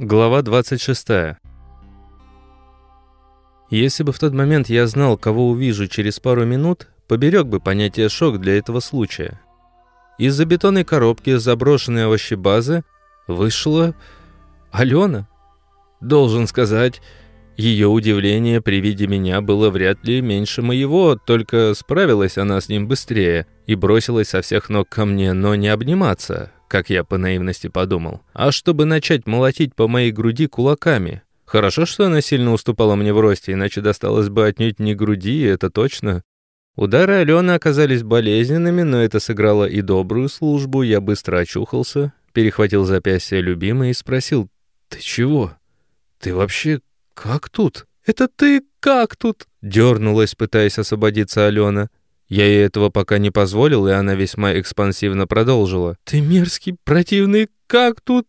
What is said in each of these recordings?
Глава 26. Если бы в тот момент я знал, кого увижу через пару минут, поберег бы понятие «шок» для этого случая. Из-за бетонной коробки заброшенной овощебазы вышла Алена. Должен сказать, ее удивление при виде меня было вряд ли меньше моего, только справилась она с ним быстрее и бросилась со всех ног ко мне, но не обниматься, как я по наивности подумал, а чтобы начать молотить по моей груди кулаками. Хорошо, что она сильно уступала мне в росте, иначе досталось бы отнюдь не груди, это точно. Удары Алены оказались болезненными, но это сыграло и добрую службу. Я быстро очухался, перехватил запястье любимой и спросил, «Ты чего? Ты вообще как тут?» «Это ты как тут?» — дернулась, пытаясь освободиться Алена. Я ей этого пока не позволил, и она весьма экспансивно продолжила. «Ты мерзкий, противный, как тут?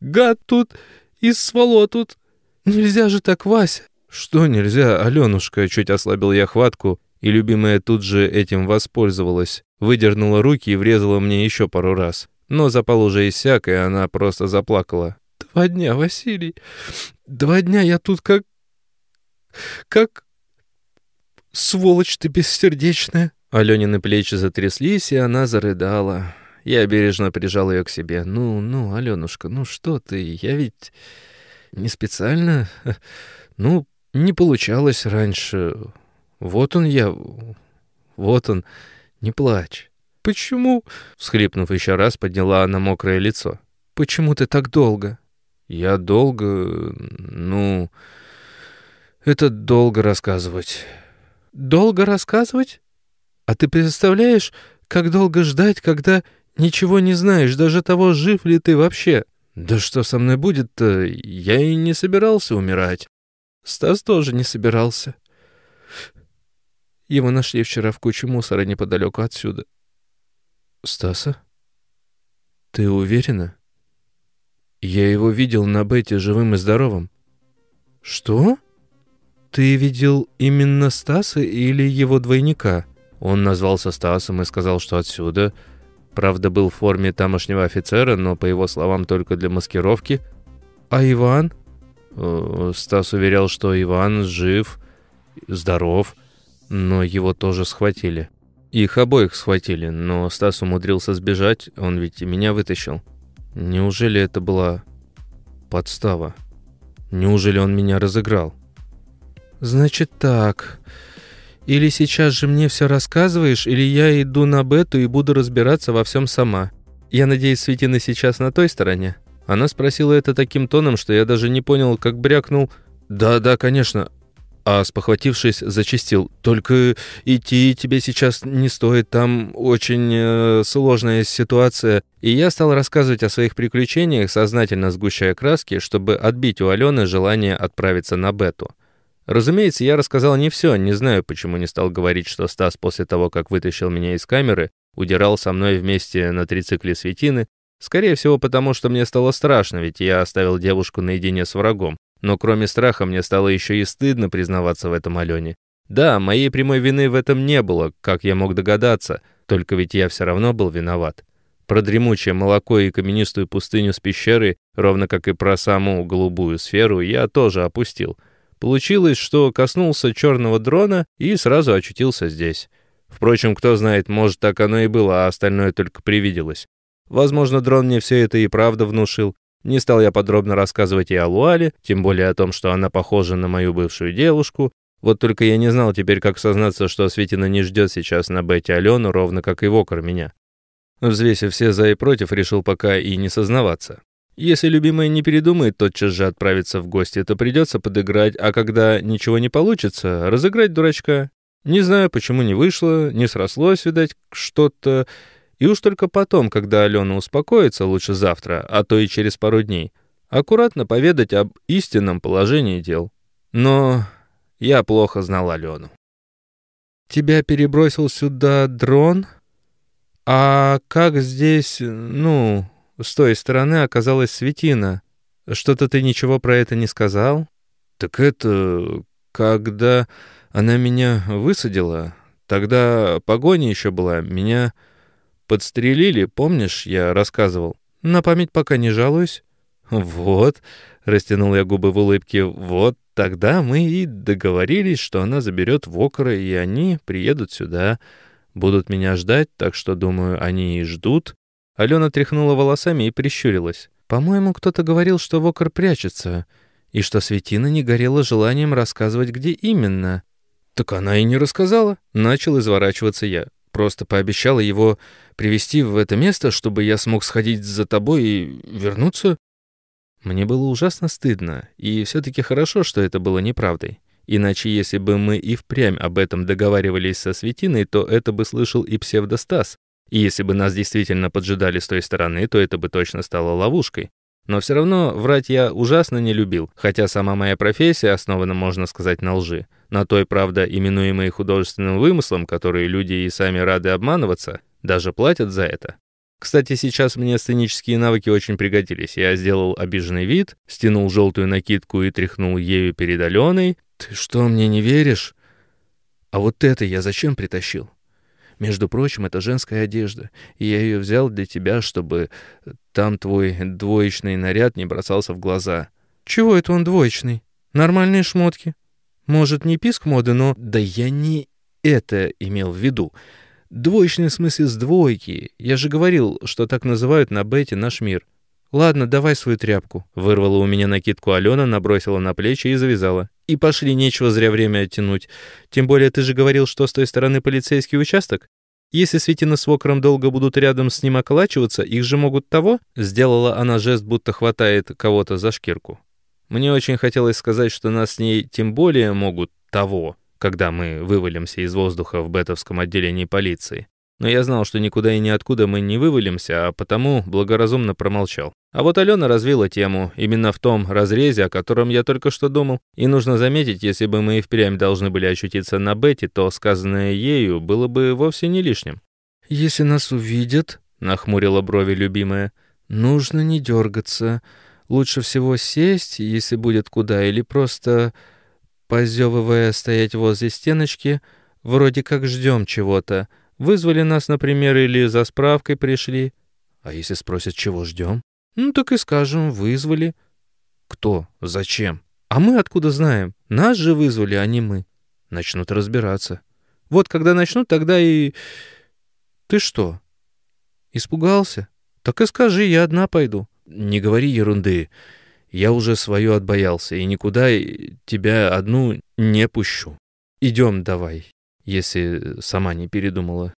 Гад тут и своло тут. Нельзя же так, Вася!» «Что нельзя, Аленушка?» Чуть ослабил я хватку, и любимая тут же этим воспользовалась. Выдернула руки и врезала мне еще пару раз. Но запал уже иссяк, и она просто заплакала. «Два дня, Василий, два дня я тут как... как... сволочь ты бессердечная!» Аленины плечи затряслись, и она зарыдала. Я бережно прижал ее к себе. «Ну, ну, Аленушка, ну что ты? Я ведь не специально. Ну, не получалось раньше. Вот он я. Вот он. Не плачь». «Почему?» — всхлипнув еще раз, подняла она мокрое лицо. «Почему ты так долго?» «Я долго... ну... это долго рассказывать». «Долго рассказывать?» А ты представляешь, как долго ждать, когда ничего не знаешь, даже того, жив ли ты вообще? Да что со мной будет-то? Я и не собирался умирать. Стас тоже не собирался. Его нашли вчера в куче мусора неподалеку отсюда. Стаса? Ты уверена? Я его видел на Бете живым и здоровым. Что? Ты видел именно Стаса или его двойника? Он назвался Стасом и сказал, что отсюда. Правда, был в форме тамошнего офицера, но, по его словам, только для маскировки. А Иван? Э, Стас уверял, что Иван жив, здоров, но его тоже схватили. Их обоих схватили, но Стас умудрился сбежать, он ведь и меня вытащил. Неужели это была подстава? Неужели он меня разыграл? «Значит так...» Или сейчас же мне все рассказываешь, или я иду на бету и буду разбираться во всем сама. Я надеюсь, Светина сейчас на той стороне?» Она спросила это таким тоном, что я даже не понял, как брякнул «Да, да, конечно». А спохватившись, зачистил «Только идти тебе сейчас не стоит, там очень э, сложная ситуация». И я стал рассказывать о своих приключениях, сознательно сгущая краски, чтобы отбить у Алены желание отправиться на бету. Разумеется, я рассказал не все, не знаю, почему не стал говорить, что Стас после того, как вытащил меня из камеры, удирал со мной вместе на трицикле Светины, скорее всего потому, что мне стало страшно, ведь я оставил девушку наедине с врагом. Но кроме страха мне стало еще и стыдно признаваться в этом Алене. Да, моей прямой вины в этом не было, как я мог догадаться, только ведь я все равно был виноват. Про дремучее молоко и каменистую пустыню с пещерой, ровно как и про саму голубую сферу, я тоже опустил — Получилось, что коснулся черного дрона и сразу очутился здесь. Впрочем, кто знает, может, так оно и было, а остальное только привиделось. Возможно, дрон мне все это и правда внушил. Не стал я подробно рассказывать и о Луале, тем более о том, что она похожа на мою бывшую девушку. Вот только я не знал теперь, как сознаться, что Светина не ждет сейчас на Бете Алену, ровно как и Вокер меня. Взвесив все за и против, решил пока и не сознаваться. Если любимая не передумает тотчас же отправиться в гости, то придется подыграть, а когда ничего не получится, разыграть дурачка. Не знаю, почему не вышло, не срослось, видать, что-то. И уж только потом, когда Алена успокоится, лучше завтра, а то и через пару дней, аккуратно поведать об истинном положении дел. Но я плохо знал Алену. «Тебя перебросил сюда дрон? А как здесь, ну, с той стороны оказалась Светина. Что-то ты ничего про это не сказал? Так это... когда она меня высадила, тогда погоня еще была, меня подстрелили, помнишь, я рассказывал? На память пока не жалуюсь. «Вот», — растянул я губы в улыбке, — «вот тогда мы и договорились, что она заберет Вокера, и они приедут сюда, будут меня ждать, так что, думаю, они и ждут». Алена тряхнула волосами и прищурилась. «По-моему, кто-то говорил, что Вокер прячется, и что Светина не горела желанием рассказывать, где именно». «Так она и не рассказала», — начал изворачиваться я. «Просто пообещала его привести в это место, чтобы я смог сходить за тобой и вернуться». Мне было ужасно стыдно, и все-таки хорошо, что это было неправдой. Иначе, если бы мы и впрямь об этом договаривались со Светиной, то это бы слышал и псевдостас. И если бы нас действительно поджидали с той стороны, то это бы точно стало ловушкой. Но все равно врать я ужасно не любил, хотя сама моя профессия основана, можно сказать, на лжи. На той, правда, именуемой художественным вымыслом, которые люди и сами рады обманываться, даже платят за это. Кстати, сейчас мне сценические навыки очень пригодились. Я сделал обиженный вид, стянул желтую накидку и тряхнул ею перед Аленой. «Ты что, мне не веришь? А вот это я зачем притащил? Между прочим, это женская одежда, и я ее взял для тебя, чтобы там твой двоечный наряд не бросался в глаза». «Чего это он двоечный? Нормальные шмотки. Может, не писк моды, но...» «Да я не это имел в виду. Двоечный в смысле с двойки. Я же говорил, что так называют на бете наш мир. Ладно, давай свою тряпку. Вырвала у меня накидку Алена, набросила на плечи и завязала. И пошли, нечего зря время оттянуть. Тем более ты же говорил, что с той стороны полицейский участок. Если Светина с Вокером долго будут рядом с ним околачиваться, их же могут того? Сделала она жест, будто хватает кого-то за шкирку. Мне очень хотелось сказать, что нас с ней тем более могут того когда мы вывалимся из воздуха в бетовском отделении полиции. Но я знал, что никуда и ниоткуда мы не вывалимся, а потому благоразумно промолчал. А вот Алена развила тему именно в том разрезе, о котором я только что думал. И нужно заметить, если бы мы и впрямь должны были очутиться на бете, то сказанное ею было бы вовсе не лишним. «Если нас увидят», — нахмурила брови любимая, — «нужно не дергаться. Лучше всего сесть, если будет куда, или просто позевывая стоять возле стеночки, вроде как ждем чего-то. Вызвали нас, например, или за справкой пришли. А если спросят, чего ждем? Ну, так и скажем, вызвали. Кто? Зачем? А мы откуда знаем? Нас же вызвали, а не мы. Начнут разбираться. Вот когда начнут, тогда и... Ты что? Испугался? Так и скажи, я одна пойду. Не говори ерунды. Я уже свое отбоялся и никуда тебя одну не пущу. Идем давай, если сама не передумала.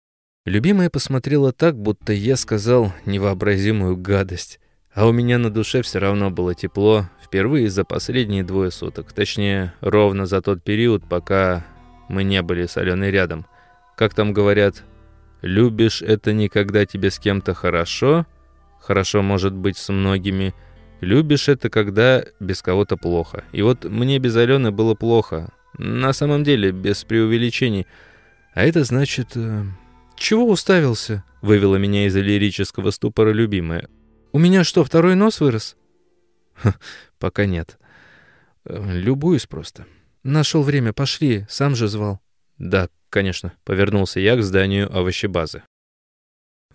Любимая посмотрела так, будто я сказал невообразимую гадость. А у меня на душе все равно было тепло, впервые за последние двое суток. Точнее, ровно за тот период, пока мы не были с Аленой рядом. Как там говорят, «Любишь это не когда тебе с кем-то хорошо, хорошо может быть с многими, Любишь это, когда без кого-то плохо. И вот мне без Алены было плохо. На самом деле, без преувеличений. А это значит... Э, «Чего уставился?» — вывела меня из лирического ступора любимая. «У меня что, второй нос вырос?» Ха, «Пока нет. Э, любуюсь просто. Нашел время, пошли, сам же звал». «Да, конечно», — повернулся я к зданию овощебазы.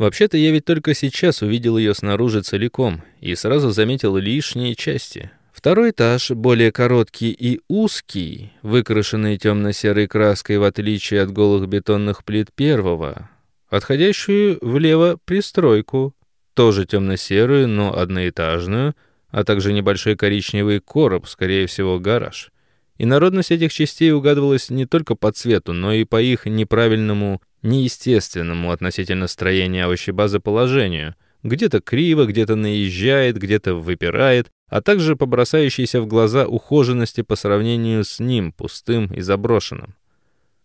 Вообще-то я ведь только сейчас увидел ее снаружи целиком и сразу заметил лишние части. Второй этаж, более короткий и узкий, выкрашенный темно-серой краской в отличие от голых бетонных плит первого, отходящую влево пристройку, тоже темно-серую, но одноэтажную, а также небольшой коричневый короб, скорее всего, гараж. И народность этих частей угадывалась не только по цвету, но и по их неправильному неестественному относительно строения овощебазы положению. Где-то криво, где-то наезжает, где-то выпирает, а также по бросающейся в глаза ухоженности по сравнению с ним, пустым и заброшенным.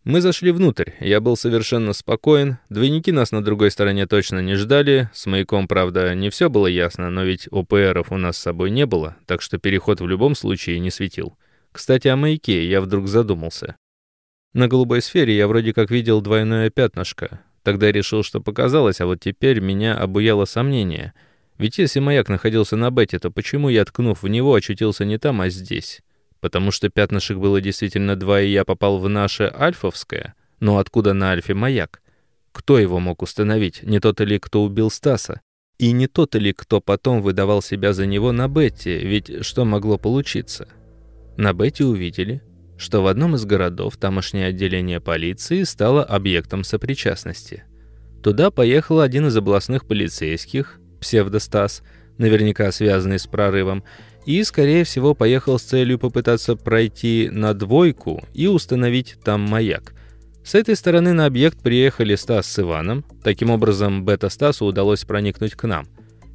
Мы зашли внутрь, я был совершенно спокоен, двойники нас на другой стороне точно не ждали, с маяком, правда, не все было ясно, но ведь ОПРов у нас с собой не было, так что переход в любом случае не светил. Кстати, о маяке я вдруг задумался. На голубой сфере я вроде как видел двойное пятнышко. Тогда решил, что показалось, а вот теперь меня обуяло сомнение. Ведь если маяк находился на бете, то почему я, ткнув в него, очутился не там, а здесь? Потому что пятнышек было действительно два, и я попал в наше альфовское? Но откуда на альфе маяк? Кто его мог установить? Не тот ли, кто убил Стаса? И не тот ли, кто потом выдавал себя за него на Бетти, ведь что могло получиться? На Бетти увидели, что в одном из городов тамошнее отделение полиции стало объектом сопричастности. Туда поехал один из областных полицейских, псевдостас, наверняка связанный с прорывом, и, скорее всего, поехал с целью попытаться пройти на двойку и установить там маяк. С этой стороны на объект приехали Стас с Иваном. Таким образом, бета-Стасу удалось проникнуть к нам.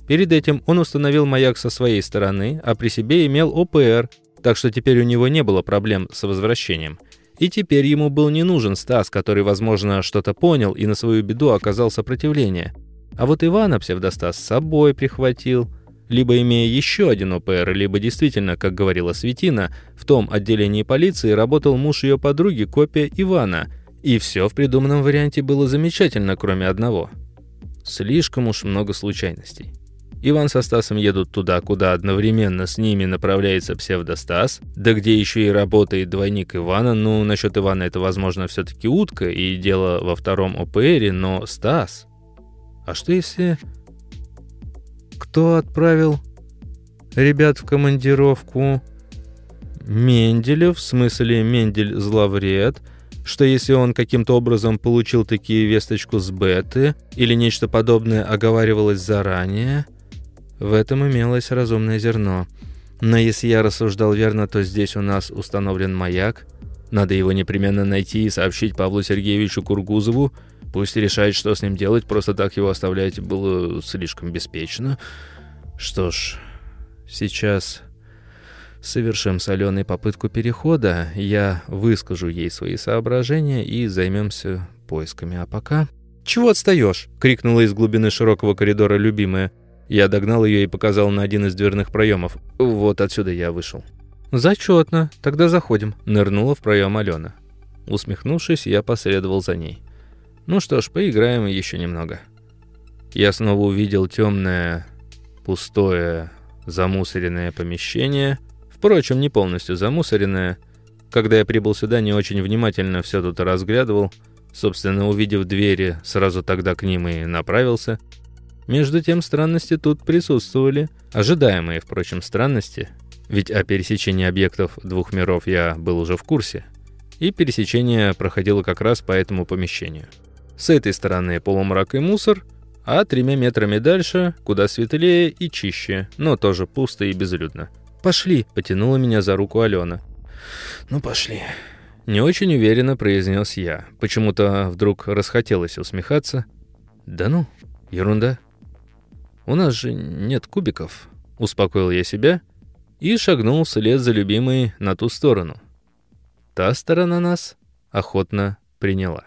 Перед этим он установил маяк со своей стороны, а при себе имел ОПР, так что теперь у него не было проблем с возвращением. И теперь ему был не нужен Стас, который, возможно, что-то понял и на свою беду оказал сопротивление. А вот Ивана псевдостас с собой прихватил, либо имея еще один ОПР, либо действительно, как говорила Светина, в том отделении полиции работал муж ее подруги, копия Ивана – и все в придуманном варианте было замечательно, кроме одного. Слишком уж много случайностей. Иван со Стасом едут туда, куда одновременно с ними направляется псевдостас, да где еще и работает двойник Ивана. Ну, насчет Ивана это, возможно, все-таки утка и дело во втором ОПРе, но Стас... А что если... Кто отправил ребят в командировку? Менделев, в смысле Мендель зловред, что если он каким-то образом получил такие весточку с беты или нечто подобное оговаривалось заранее, в этом имелось разумное зерно. Но если я рассуждал верно, то здесь у нас установлен маяк. Надо его непременно найти и сообщить Павлу Сергеевичу Кургузову. Пусть решает, что с ним делать, просто так его оставлять было слишком беспечно. Что ж, сейчас совершим с Аленой попытку перехода, я выскажу ей свои соображения и займемся поисками. А пока... «Чего отстаешь?» — крикнула из глубины широкого коридора любимая. Я догнал ее и показал на один из дверных проемов. Вот отсюда я вышел. «Зачетно. Тогда заходим», — нырнула в проем Алена. Усмехнувшись, я последовал за ней. «Ну что ж, поиграем еще немного». Я снова увидел темное, пустое, замусоренное помещение — Впрочем, не полностью замусоренная. Когда я прибыл сюда, не очень внимательно все тут разглядывал. Собственно, увидев двери, сразу тогда к ним и направился. Между тем, странности тут присутствовали. Ожидаемые, впрочем, странности. Ведь о пересечении объектов двух миров я был уже в курсе. И пересечение проходило как раз по этому помещению. С этой стороны полумрак и мусор, а тремя метрами дальше, куда светлее и чище, но тоже пусто и безлюдно. «Пошли!» — потянула меня за руку Алена. «Ну, пошли!» Не очень уверенно произнес я. Почему-то вдруг расхотелось усмехаться. «Да ну, ерунда. У нас же нет кубиков», — успокоил я себя и шагнул вслед за любимой на ту сторону. Та сторона нас охотно приняла.